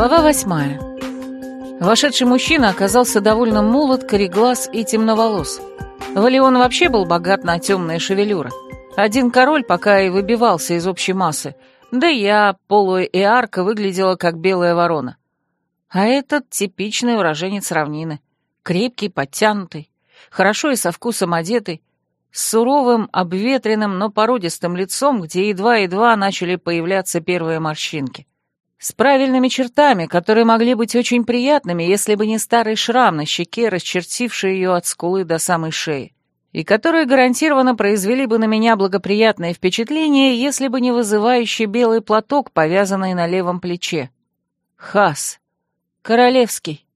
Глава восьмая. Вошедший мужчина оказался довольно молод, кореглаз и темноволос. Валион вообще был богат на темные шевелюры. Один король пока и выбивался из общей массы, да я, полуя и арка, выглядела как белая ворона. А этот типичный уроженец равнины. Крепкий, подтянутый, хорошо и со вкусом одетый, с суровым, обветренным, но породистым лицом, где едва-едва начали появляться первые морщинки. С правильными чертами, которые могли быть очень приятными, если бы не старый шрам на щеке, расчертивший ее от скулы до самой шеи, и которые гарантированно произвели бы на меня благоприятное впечатление, если бы не вызывающий белый платок, повязанный на левом плече. Хас. Королевский.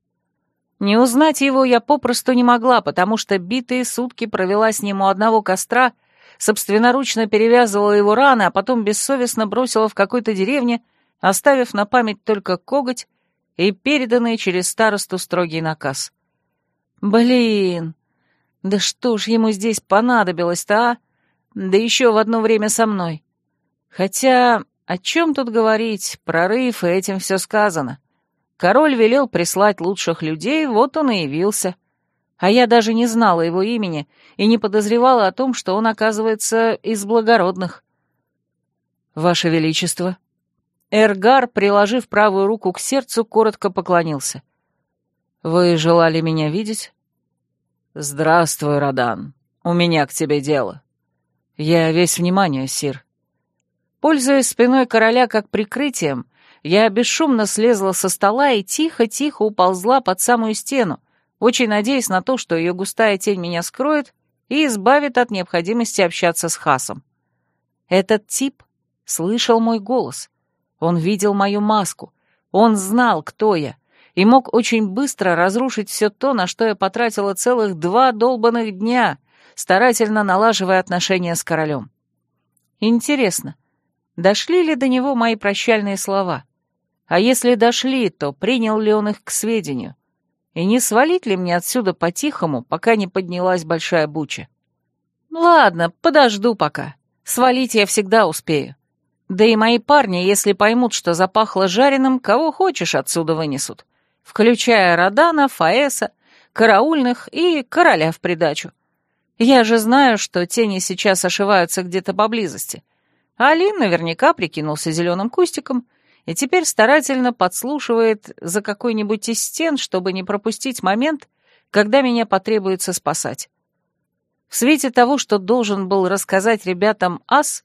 Не узнать его я попросту не могла, потому что битые сутки провела с ним у одного костра, собственноручно перевязывала его раны, а потом бессовестно бросила в какой-то деревне, оставив на память только коготь и переданный через старосту строгий наказ. Блин, да что ж ему здесь понадобилось-то, а? Да еще в одно время со мной. Хотя, о чем тут говорить, прорыв, и этим все сказано. Король велел прислать лучших людей, вот он и явился. А я даже не знала его имени и не подозревала о том, что он, оказывается, из благородных. «Ваше Величество», Эргар, приложив правую руку к сердцу, коротко поклонился. «Вы желали меня видеть?» «Здравствуй, Радан. У меня к тебе дело. Я весь внимание, Сир». Пользуясь спиной короля как прикрытием, я бесшумно слезла со стола и тихо-тихо уползла под самую стену, очень надеясь на то, что ее густая тень меня скроет и избавит от необходимости общаться с Хасом. Этот тип слышал мой голос — он видел мою маску. Он знал, кто я, и мог очень быстро разрушить все то, на что я потратила целых два долбанных дня, старательно налаживая отношения с королем. Интересно, дошли ли до него мои прощальные слова? А если дошли, то принял ли он их к сведению? И не свалить ли мне отсюда по-тихому, пока не поднялась большая буча? Ладно, подожду пока. Свалить я всегда успею. Да и мои парни, если поймут, что запахло жареным, кого хочешь отсюда вынесут, включая Родана, Фаэса, караульных и короля в придачу. Я же знаю, что тени сейчас ошиваются где-то поблизости. Алин наверняка прикинулся зеленым кустиком и теперь старательно подслушивает за какой-нибудь из стен, чтобы не пропустить момент, когда меня потребуется спасать. В свете того, что должен был рассказать ребятам Ас,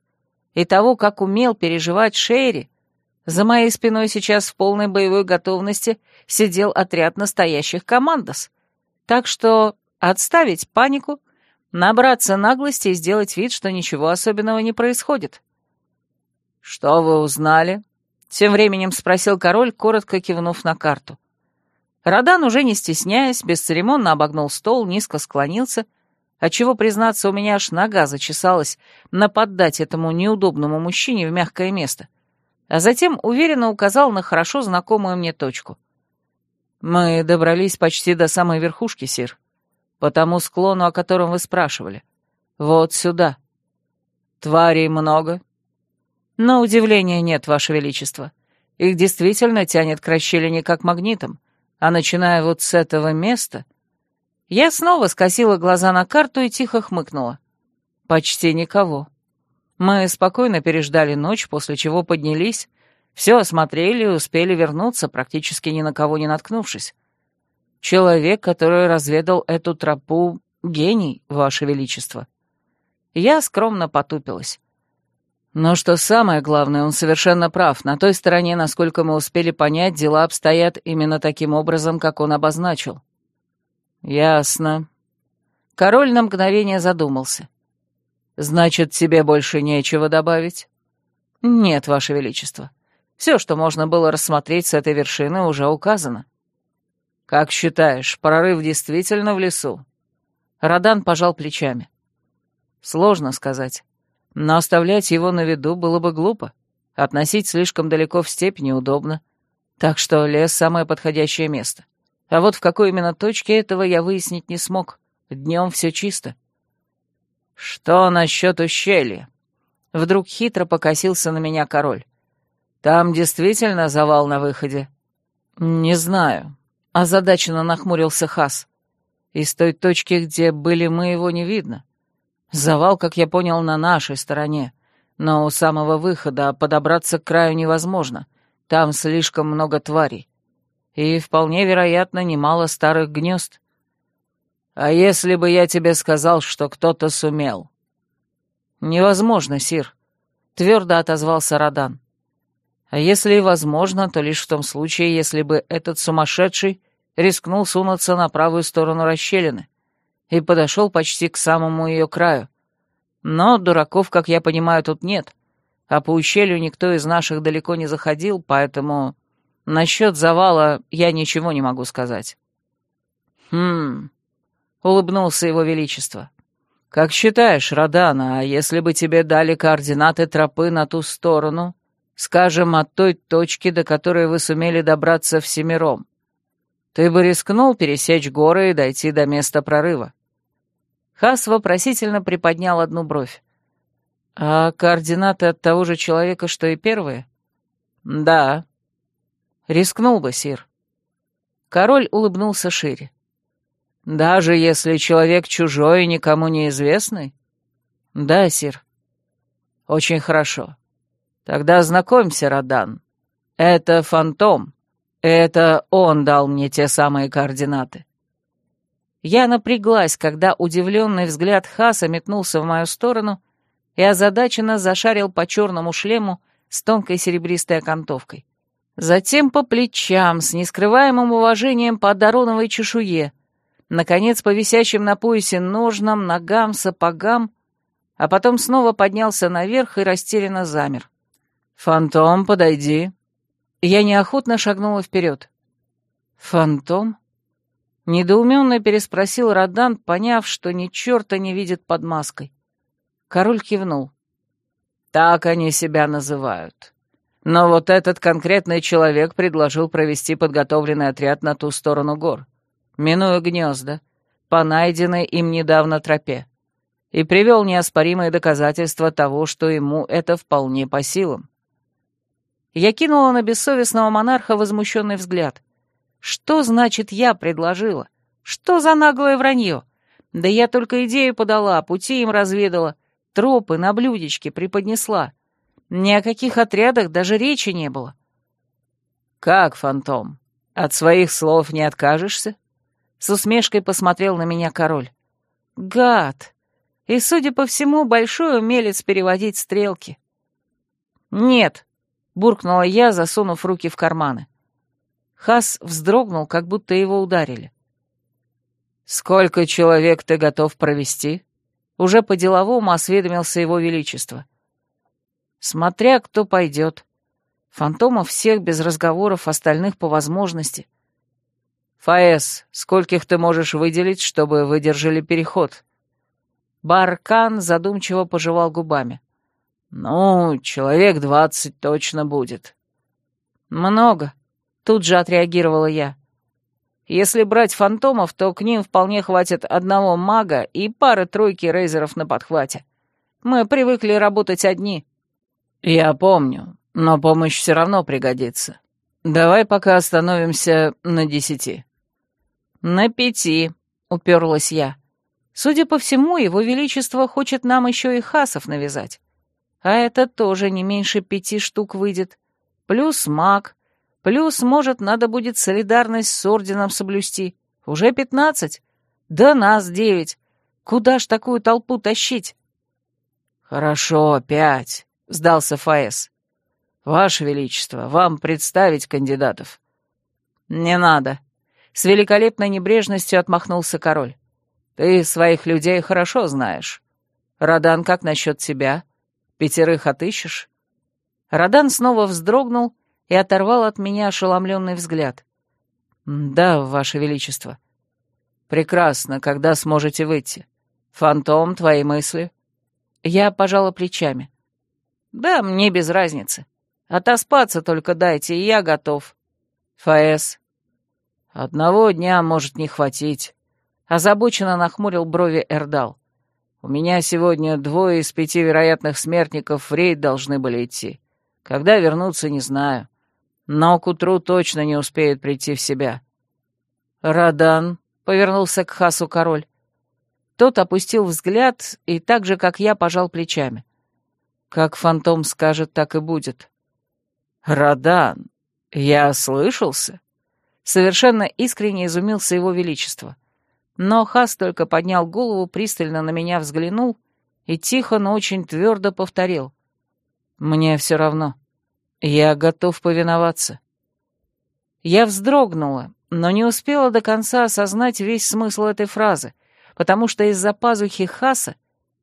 и того, как умел переживать Шерри, за моей спиной сейчас в полной боевой готовности сидел отряд настоящих командос. Так что отставить панику, набраться наглости и сделать вид, что ничего особенного не происходит. «Что вы узнали?» — тем временем спросил король, коротко кивнув на карту. Радан, уже не стесняясь, бесцеремонно обогнул стол, низко склонился — отчего, признаться, у меня аж нога зачесалась наподдать этому неудобному мужчине в мягкое место, а затем уверенно указал на хорошо знакомую мне точку. «Мы добрались почти до самой верхушки, Сир, по тому склону, о котором вы спрашивали. Вот сюда. Тварей много?» «На удивление нет, Ваше Величество. Их действительно тянет к расщелине как магнитом, а начиная вот с этого места...» Я снова скосила глаза на карту и тихо хмыкнула. Почти никого. Мы спокойно переждали ночь, после чего поднялись, все осмотрели и успели вернуться, практически ни на кого не наткнувшись. Человек, который разведал эту тропу, гений, Ваше Величество. Я скромно потупилась. Но что самое главное, он совершенно прав. На той стороне, насколько мы успели понять, дела обстоят именно таким образом, как он обозначил. «Ясно». Король на мгновение задумался. «Значит, тебе больше нечего добавить?» «Нет, Ваше Величество. Все, что можно было рассмотреть с этой вершины, уже указано». «Как считаешь, прорыв действительно в лесу?» Радан пожал плечами. «Сложно сказать. Но оставлять его на виду было бы глупо. Относить слишком далеко в степь неудобно. Так что лес — самое подходящее место. А вот в какой именно точке этого я выяснить не смог. Днем все чисто. «Что насчет ущелья?» Вдруг хитро покосился на меня король. «Там действительно завал на выходе?» «Не знаю», — озадаченно нахмурился Хас. «Из той точки, где были мы, его не видно. Завал, как я понял, на нашей стороне, но у самого выхода подобраться к краю невозможно, там слишком много тварей. И, вполне вероятно, немало старых гнезд. А если бы я тебе сказал, что кто-то сумел?» «Невозможно, Сир», — твердо отозвался Радан. «А если и возможно, то лишь в том случае, если бы этот сумасшедший рискнул сунуться на правую сторону расщелины и подошел почти к самому ее краю. Но дураков, как я понимаю, тут нет, а по ущелью никто из наших далеко не заходил, поэтому насчет завала я ничего не могу сказать». «Хм...» — улыбнулся его величество. «Как считаешь, Родана, а если бы тебе дали координаты тропы на ту сторону, скажем, от той точки, до которой вы сумели добраться всемиром, ты бы рискнул пересечь горы и дойти до места прорыва?» Хас вопросительно приподнял одну бровь. «А координаты от того же человека, что и первые?» «Да». «Рискнул бы, Сир». Король улыбнулся шире. Даже если человек чужой и никому неизвестный? Да, сир. Очень хорошо. Тогда знакомься, Радан. Это фантом. Это он дал мне те самые координаты. Я напряглась, когда удивленный взгляд Хаса метнулся в мою сторону и озадаченно зашарил по черному шлему с тонкой серебристой окантовкой. Затем по плечам, с нескрываемым уважением по одароновой чешуе, наконец по висящим на поясе ножнам, ногам, сапогам, а потом снова поднялся наверх и растерянно замер. «Фантом, подойди». Я неохотно шагнула вперед. «Фантом?» Недоуменно переспросил Родан, поняв, что ни черта не видит под маской. Король кивнул. «Так они себя называют. Но вот этот конкретный человек предложил провести подготовленный отряд на ту сторону гор минуя гнезда, по найденной им недавно тропе, и привел неоспоримые доказательства того, что ему это вполне по силам. Я кинула на бессовестного монарха возмущенный взгляд. Что значит «я предложила»? Что за наглое вранье? Да я только идею подала, пути им разведала, тропы на блюдечке преподнесла. Ни о каких отрядах даже речи не было. «Как, фантом, от своих слов не откажешься?» С усмешкой посмотрел на меня король. Гад! И, судя по всему, большой умелец переводить стрелки. Нет, буркнула я, засунув руки в карманы. Хас вздрогнул, как будто его ударили. «Сколько человек ты готов провести?» Уже по-деловому осведомился его величество. «Смотря кто пойдет. Фантомов всех без разговоров, остальных по возможности. «Фаэс, скольких ты можешь выделить, чтобы выдержали переход?» Баркан задумчиво пожевал губами. «Ну, человек двадцать точно будет». «Много», — тут же отреагировала я. «Если брать фантомов, то к ним вполне хватит одного мага и пары-тройки рейзеров на подхвате. Мы привыкли работать одни». «Я помню, но помощь все равно пригодится. Давай пока остановимся на десяти». «На пяти», — уперлась я. «Судя по всему, его величество хочет нам еще и хасов навязать. А это тоже не меньше пяти штук выйдет. Плюс маг. Плюс, может, надо будет солидарность с орденом соблюсти. Уже пятнадцать. Да нас девять. Куда ж такую толпу тащить?» «Хорошо, пять», — сдался Фаэс. «Ваше Величество, вам представить кандидатов?» «Не надо», с великолепной небрежностью отмахнулся король. «Ты своих людей хорошо знаешь. Радан, как насчет тебя? Пятерых отыщешь?» Радан снова вздрогнул и оторвал от меня ошеломленный взгляд. «Да, Ваше Величество». «Прекрасно, когда сможете выйти. Фантом, твои мысли?» Я пожала плечами. «Да, мне без разницы. Отоспаться только дайте, и я готов». «Фаэс, «Одного дня может не хватить», — озабоченно нахмурил брови Эрдал. «У меня сегодня двое из пяти вероятных смертников в рейд должны были идти. Когда вернуться, не знаю. но к утру точно не успеет прийти в себя. «Радан», — повернулся к Хасу король. Тот опустил взгляд и так же, как я, пожал плечами. «Как фантом скажет, так и будет». «Радан, я слышался?» Совершенно искренне изумился его величество. Но Хас только поднял голову, пристально на меня взглянул и тихо, но очень твердо повторил. «Мне все равно. Я готов повиноваться». Я вздрогнула, но не успела до конца осознать весь смысл этой фразы, потому что из-за пазухи Хаса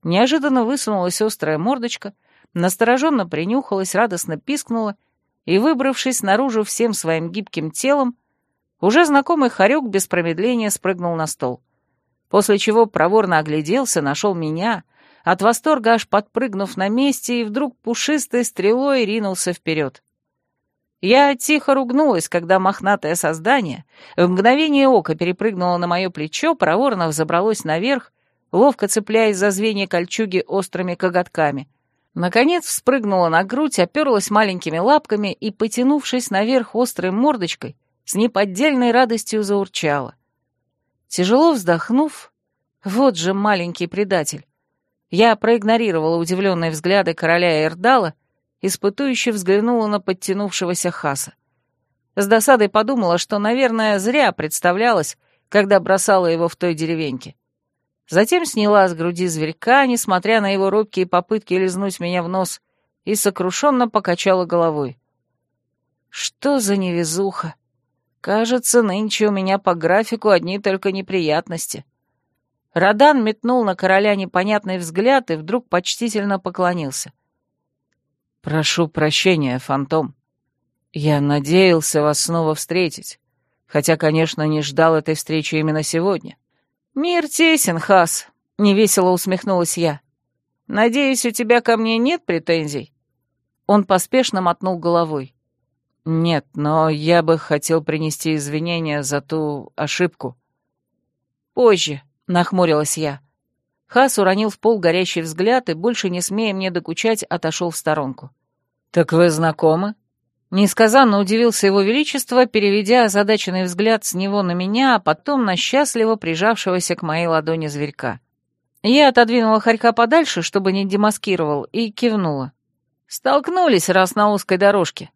неожиданно высунулась острая мордочка, настороженно принюхалась, радостно пискнула и, выбравшись наружу всем своим гибким телом, уже знакомый хорек без промедления спрыгнул на стол. После чего проворно огляделся, нашел меня — от восторга аж подпрыгнув на месте, и вдруг пушистой стрелой ринулся вперед. Я тихо ругнулась, когда мохнатое создание в мгновение ока перепрыгнуло на мое плечо, проворно взобралось наверх, ловко цепляясь за звенья кольчуги острыми коготками. Наконец вспрыгнула на грудь, оперлась маленькими лапками и, потянувшись наверх острой мордочкой, с неподдельной радостью заурчала. Тяжело вздохнув, вот же маленький предатель, я проигнорировала удивленные взгляды короля Эрдала, испытующе взглянула на подтянувшегося Хаса. С досадой подумала, что, наверное, зря представлялась, когда бросала его в той деревеньке. Затем сняла с груди зверька, несмотря на его робкие попытки лизнуть меня в нос, и сокрушенно покачала головой. Что за невезуха! Кажется, нынче у меня по графику одни только неприятности. Радан метнул на короля непонятный взгляд и вдруг почтительно поклонился. «Прошу прощения, фантом. Я надеялся вас снова встретить, хотя, конечно, не ждал этой встречи именно сегодня». «Мир тесен, Хас», — невесело усмехнулась я. «Надеюсь, у тебя ко мне нет претензий?» Он поспешно мотнул головой. «Нет, но я бы хотел принести извинения за ту ошибку». «Позже», — нахмурилась я. Хас уронил в пол горящий взгляд и, больше не смея мне докучать, отошел в сторонку. «Так вы знакомы?» Несказанно удивился его величество, переведя озадаченный взгляд с него на меня, а потом на счастливо прижавшегося к моей ладони зверька. Я отодвинула хорька подальше, чтобы не демаскировал, и кивнула. Столкнулись раз на узкой дорожке.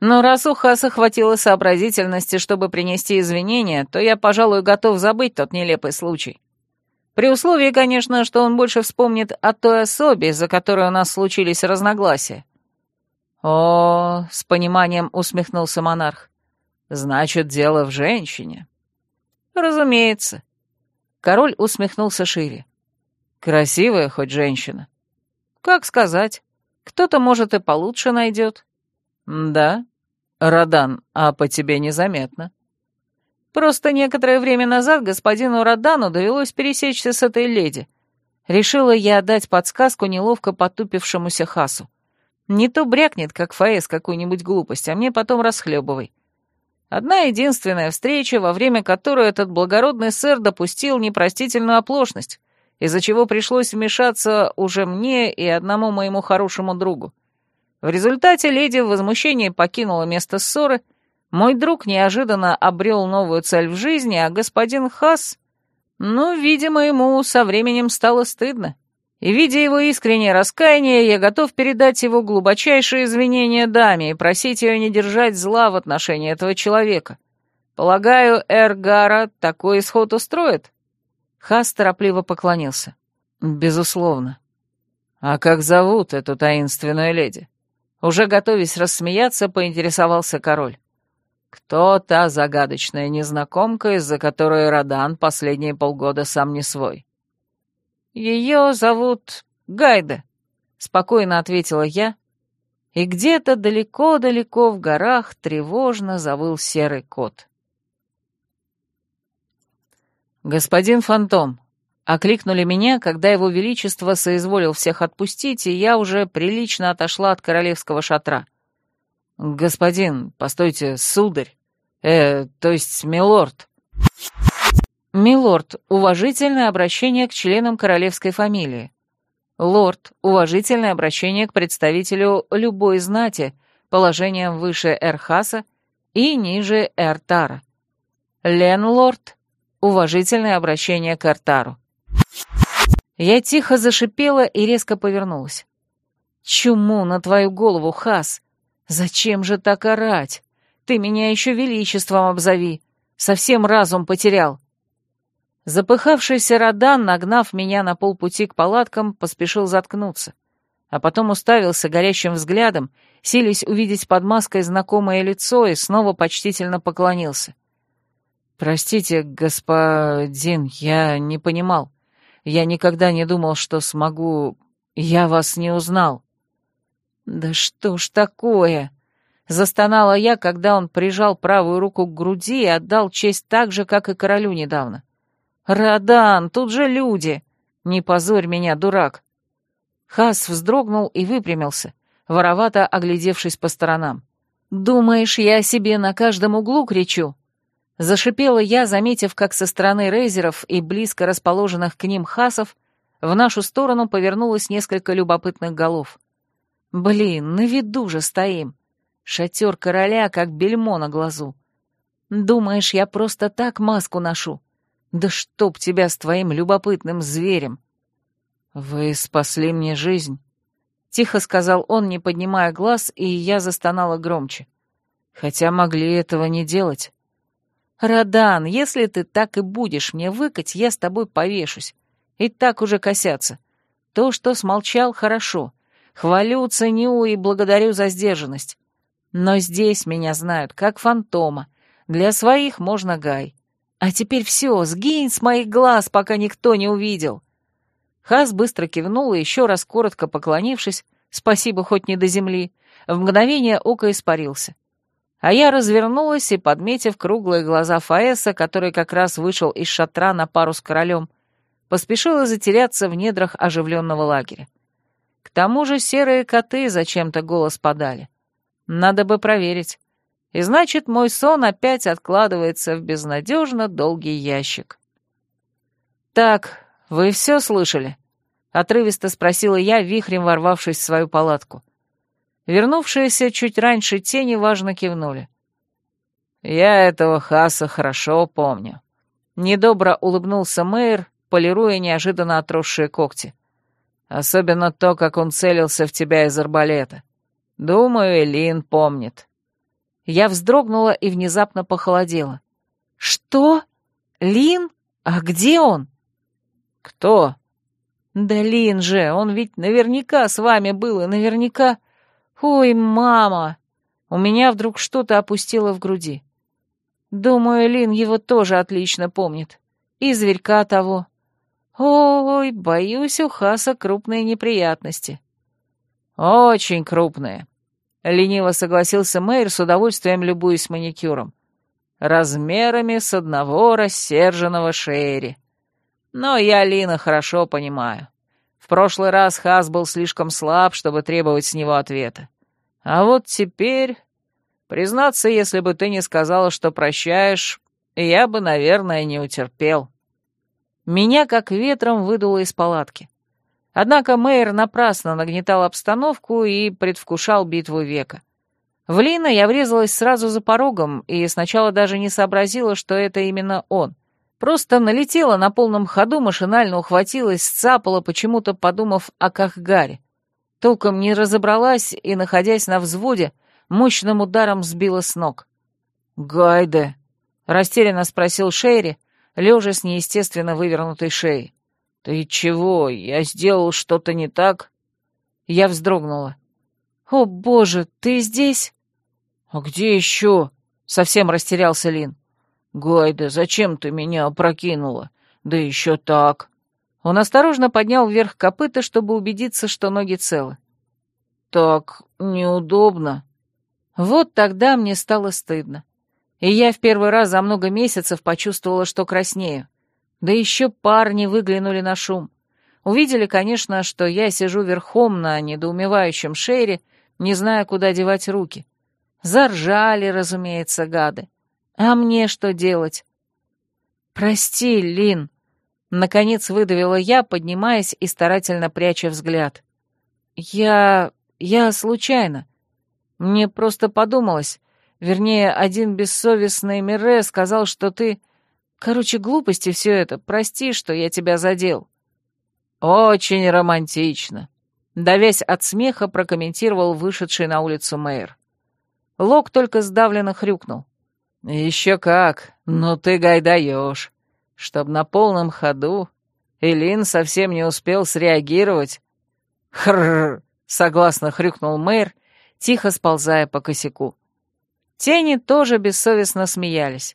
Но раз у Хаса хватило сообразительности, чтобы принести извинения, то я, пожалуй, готов забыть тот нелепый случай. При условии, конечно, что он больше вспомнит о той особе, за которой у нас случились разногласия. «О, — с пониманием усмехнулся монарх, — значит, дело в женщине». «Разумеется». Король усмехнулся шире. «Красивая хоть женщина?» «Как сказать. Кто-то, может, и получше найдет». «Да? Радан, а по тебе незаметно». Просто некоторое время назад господину Родану довелось пересечься с этой леди. Решила я отдать подсказку неловко потупившемуся Хасу. Не то брякнет, как Фаэс, какую-нибудь глупость, а мне потом расхлебывай. Одна единственная встреча, во время которой этот благородный сэр допустил непростительную оплошность, из-за чего пришлось вмешаться уже мне и одному моему хорошему другу. В результате леди в возмущении покинула место ссоры — мой друг неожиданно обрел новую цель в жизни, а господин Хас... Ну, видимо, ему со временем стало стыдно. И, видя его искреннее раскаяние, я готов передать его глубочайшие извинения даме и просить ее не держать зла в отношении этого человека. Полагаю, Эргара такой исход устроит?» Хас торопливо поклонился. «Безусловно. А как зовут эту таинственную леди?» Уже готовясь рассмеяться, поинтересовался король. Кто та загадочная незнакомка, из-за которой Радан последние полгода сам не свой? Ее зовут Гайда, спокойно ответила я, и где-то далеко-далеко в горах тревожно завыл серый кот. «Господин Фантом», — окликнули меня, когда его величество соизволил всех отпустить, и я уже прилично отошла от королевского шатра. «Господин, постойте, сударь. Э, то есть милорд». «Милорд» — уважительное обращение к членам королевской фамилии. «Лорд» — уважительное обращение к представителю любой знати, положением выше Эрхаса и ниже Эртара. Ленлорд — уважительное обращение к Эртару. Я тихо зашипела и резко повернулась. «Чуму на твою голову, Хас! Зачем же так орать? Ты меня еще величеством обзови! Совсем разум потерял!» Запыхавшийся Родан, нагнав меня на полпути к палаткам, поспешил заткнуться, а потом уставился горящим взглядом, силясь увидеть под маской знакомое лицо и снова почтительно поклонился. «Простите, господин, я не понимал. Я никогда не думал, что смогу... Я вас не узнал». «Да что ж такое?» Застонала я, когда он прижал правую руку к груди и отдал честь так же, как и королю недавно. «Радан, тут же люди! Не позорь меня, дурак!» Хас вздрогнул и выпрямился, воровато оглядевшись по сторонам. «Думаешь, я о себе на каждом углу кричу?» Зашипела я, заметив, как со стороны рейзеров и близко расположенных к ним хасов в нашу сторону повернулось несколько любопытных голов. «Блин, на виду же стоим! Шатер короля, как бельмо на глазу! Думаешь, я просто так маску ношу? Да чтоб тебя с твоим любопытным зверем!» «Вы спасли мне жизнь», — тихо сказал он, не поднимая глаз, и я застонала громче. «Хотя могли этого не делать». «Радан, если ты так и будешь мне выкать, я с тобой повешусь. И так уже косятся. То, что смолчал, хорошо. Хвалю, ценю и благодарю за сдержанность. Но здесь меня знают как фантома. Для своих можно гай. А теперь все, сгинь с моих глаз, пока никто не увидел». Хас быстро кивнул и еще раз коротко поклонившись, спасибо хоть не до земли, в мгновение ока испарился. А я развернулась и, подметив круглые глаза Фаэса, который как раз вышел из шатра на пару с королем, поспешила затеряться в недрах оживленного лагеря. К тому же серые коты зачем-то голос подали. Надо бы проверить. И значит, мой сон опять откладывается в безнадежно долгий ящик. «Так, вы все слышали?» — отрывисто спросила я, вихрем ворвавшись в свою палатку. Вернувшиеся чуть раньше тени важно кивнули. «Я этого Хаса хорошо помню». Недобро улыбнулся Мэйр, полируя неожиданно отросшие когти. «Особенно то, как он целился в тебя из арбалета. Думаю, Элин помнит». Я вздрогнула и внезапно похолодела. «Что? Лин? А где он?» «Кто?» «Да Лин же, он ведь наверняка с вами был и наверняка...» «Ой, мама!» У меня вдруг что-то опустило в груди. Думаю, Лин его тоже отлично помнит. И зверька того. Ой, боюсь, у Хаса крупные неприятности. Очень крупные. Лениво согласился Мэйр, с удовольствием любуясь маникюром. Размерами с одного рассерженного Шерри. Но я Лина хорошо понимаю. В прошлый раз Хас был слишком слаб, чтобы требовать с него ответа. А вот теперь... Признаться, если бы ты не сказала, что прощаешь, я бы, наверное, не утерпел. Меня как ветром выдуло из палатки. Однако Мэйр напрасно нагнетал обстановку и предвкушал битву века. В Лина я врезалась сразу за порогом и сначала даже не сообразила, что это именно он. Просто налетела на полном ходу, машинально ухватилась, сцапала, почему-то подумав о Кахгаре. Толком не разобралась и, находясь на взводе, мощным ударом сбила с ног. «Гайде!» — растерянно спросил Шейри, лежа с неестественно вывернутой шеей. «Ты чего? Я сделал что-то не так?» Я вздрогнула. «О, боже, ты здесь?» «А где еще?» — совсем растерялся Лин. «Гайда, зачем ты меня опрокинула? Да еще так!» Он осторожно поднял вверх копыта, чтобы убедиться, что ноги целы. «Так неудобно». Вот тогда мне стало стыдно. И я в первый раз за много месяцев почувствовала, что краснею. Да еще парни выглянули на шум. Увидели, конечно, что я сижу верхом на недоумевающем шере, не зная, куда девать руки. Заржали, разумеется, гады. А мне что делать? «Прости, Лин», — наконец выдавила я, поднимаясь и старательно пряча взгляд. «Я... я случайно. Мне просто подумалось, вернее, один бессовестный Мире сказал, что ты... Короче, глупости все это, прости, что я тебя задел». «Очень романтично», — давясь от смеха, прокомментировал вышедший на улицу мэр. Лок только сдавленно хрюкнул. «Еще как, но ты гай даешь, чтоб на полном ходу Элин совсем не успел среагировать». «Хрррр», — согласно хрюкнул мэр, тихо сползая по косяку. Тени тоже бессовестно смеялись.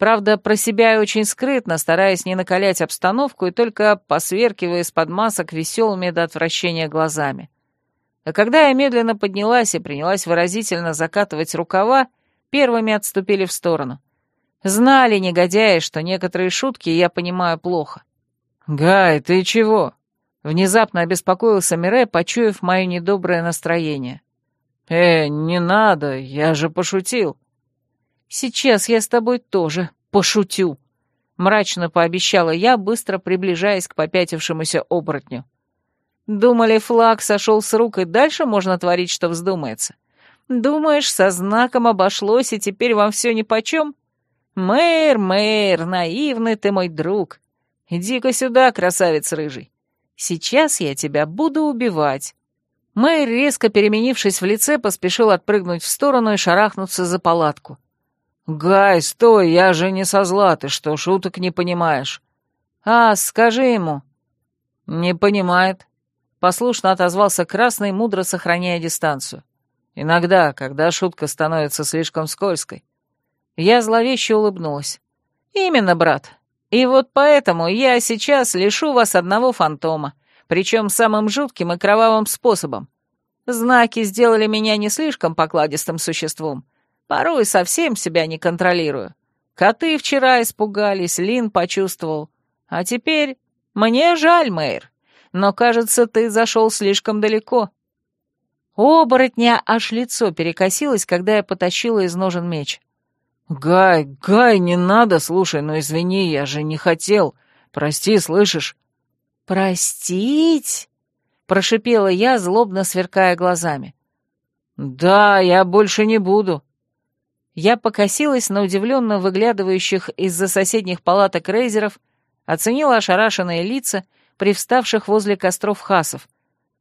Правда, про себя и очень скрытно, стараясь не накалять обстановку и только посверкивая из-под масок веселыми до отвращения глазами. А когда я медленно поднялась и принялась выразительно закатывать рукава, первыми отступили в сторону. Знали негодяи, что некоторые шутки я понимаю плохо. «Гай, ты чего?» Внезапно обеспокоился Мире, почуяв мое недоброе настроение. «Э, не надо, я же пошутил». «Сейчас я с тобой тоже пошутю», — мрачно пообещала я, быстро приближаясь к попятившемуся оборотню. «Думали, флаг сошел с рук, и дальше можно творить, что вздумается. Думаешь, со знаком обошлось, и теперь вам все нипочем? Мэр, мэр, наивный ты мой друг. Иди-ка сюда, красавец рыжий. Сейчас я тебя буду убивать». Мэр, резко переменившись в лице, поспешил отпрыгнуть в сторону и шарахнуться за палатку. «Гай, стой, я же не со зла, ты что, шуток не понимаешь?» «А, скажи ему». «Не понимает», — послушно отозвался Красный, мудро сохраняя дистанцию. «Иногда, когда шутка становится слишком скользкой». Я зловеще улыбнулась. «Именно, брат. И вот поэтому я сейчас лишу вас одного фантома, причем самым жутким и кровавым способом. Знаки сделали меня не слишком покладистым существом, Порой совсем себя не контролирую. Коты вчера испугались, Лин почувствовал. А теперь мне жаль, Мэйр, но, кажется, ты зашел слишком далеко. оборотня аж лицо перекосилось, когда я потащила из ножен меч. «Гай, Гай, не надо, слушай, ну извини, я же не хотел. Прости, слышишь?» «Простить?» — прошипела я, злобно сверкая глазами. «Да, я больше не буду», я покосилась на удивленно выглядывающих из-за соседних палаток рейзеров, оценила ошарашенные лица, привставших возле костров хасов,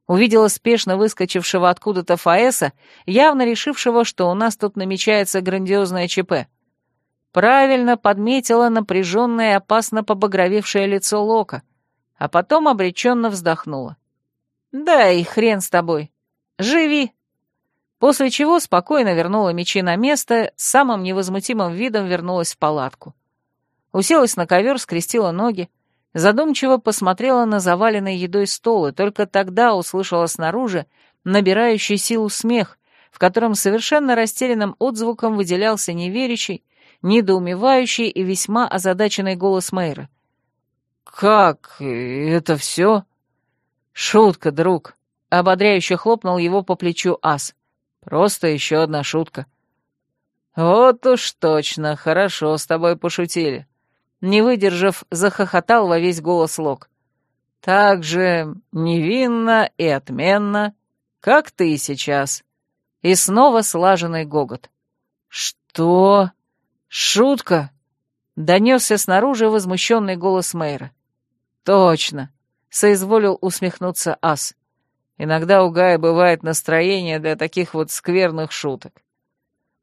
увидела спешно выскочившего откуда-то Фаэса, явно решившего, что у нас тут намечается грандиозное ЧП. Правильно подметила напряженное и опасно побагровевшее лицо Лока, а потом обреченно вздохнула. «Да и хрен с тобой. Живи!» После чего спокойно вернула мечи на место, с самым невозмутимым видом вернулась в палатку. Уселась на ковер, скрестила ноги, задумчиво посмотрела на заваленный едой стол и только тогда услышала снаружи набирающий силу смех, в котором совершенно растерянным отзвуком выделялся неверящий, недоумевающий и весьма озадаченный голос Мэйра. «Как? Это все?» «Шутка, друг», — ободряюще хлопнул его по плечу ас. Просто еще одна шутка. Вот уж точно, хорошо с тобой пошутили. Не выдержав, захохотал во весь голос Лок. Так же невинно и отменно, как ты сейчас. И снова слаженный гогот. Что? Шутка? Донесся снаружи возмущенный голос мэра. Точно, соизволил усмехнуться ас. Иногда у Гая бывает настроение для таких вот скверных шуток.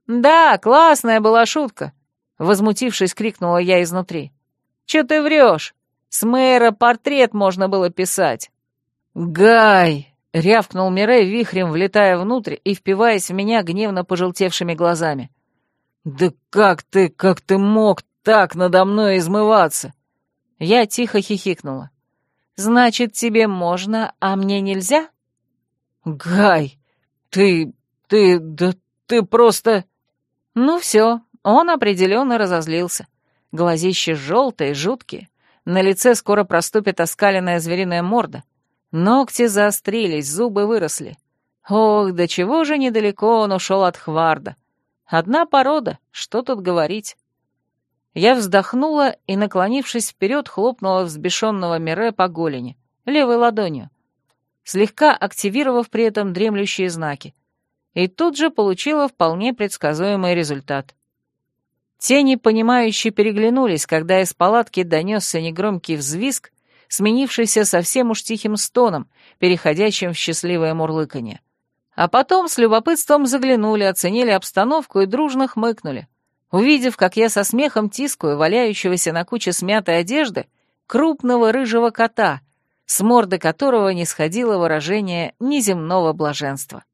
«Да, классная была шутка!» — возмутившись, крикнула я изнутри. «Чё ты врёшь? С мэра портрет можно было писать!» «Гай!» — рявкнул Мирей вихрем, влетая внутрь и впиваясь в меня гневно пожелтевшими глазами. «Да как ты, как ты мог так надо мной измываться?» Я тихо хихикнула. «Значит, тебе можно, а мне нельзя?» «Гай, ты... ты... да ты просто...» Ну все, он определенно разозлился. Глазища желтые, жуткие. На лице скоро проступит оскаленная звериная морда. Ногти заострились, зубы выросли. Ох, до чего же недалеко он ушел от Хварда. Одна порода, что тут говорить. Я вздохнула и, наклонившись вперед, хлопнула взбешенного Мире по голени, левой ладонью слегка активировав при этом дремлющие знаки. и тут же получила вполне предсказуемый результат. Тени, понимающие, переглянулись, когда из палатки донесся негромкий взвизг, сменившийся совсем уж тихим стоном, переходящим в счастливое мурлыканье. А потом с любопытством заглянули, оценили обстановку и дружно хмыкнули, увидев, как я со смехом тискаю валяющегося на куче смятой одежды крупного рыжего кота, с морды которого не сходило выражение неземного блаженства.